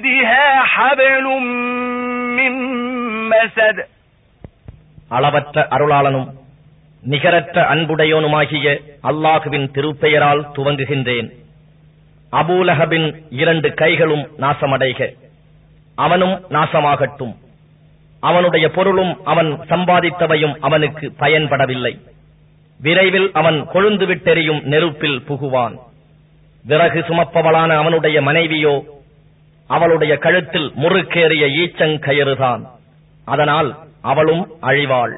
جيدها حبل من مسد அளவற்ற அருளாளனும் நிகரற்ற அன்புடையோனுமாகிய அல்லாஹுவின் திருப்பெயரால் துவங்குகின்றேன் அபூலஹபின் இரண்டு கைகளும் நாசமடைக அவனும் நாசமாகட்டும் அவனுடைய பொருளும் அவன் சம்பாதித்தவையும் அவனுக்கு பயன்படவில்லை விரைவில் அவன் கொழுந்து விட்டெறியும் நெருப்பில் புகுவான் விறகு சுமப்பவளான அவனுடைய மனைவியோ அவளுடைய கழுத்தில் முறுக்கேறிய ஈச்சங்கயிறுதான் அதனால் அவளும் அழிவாள்.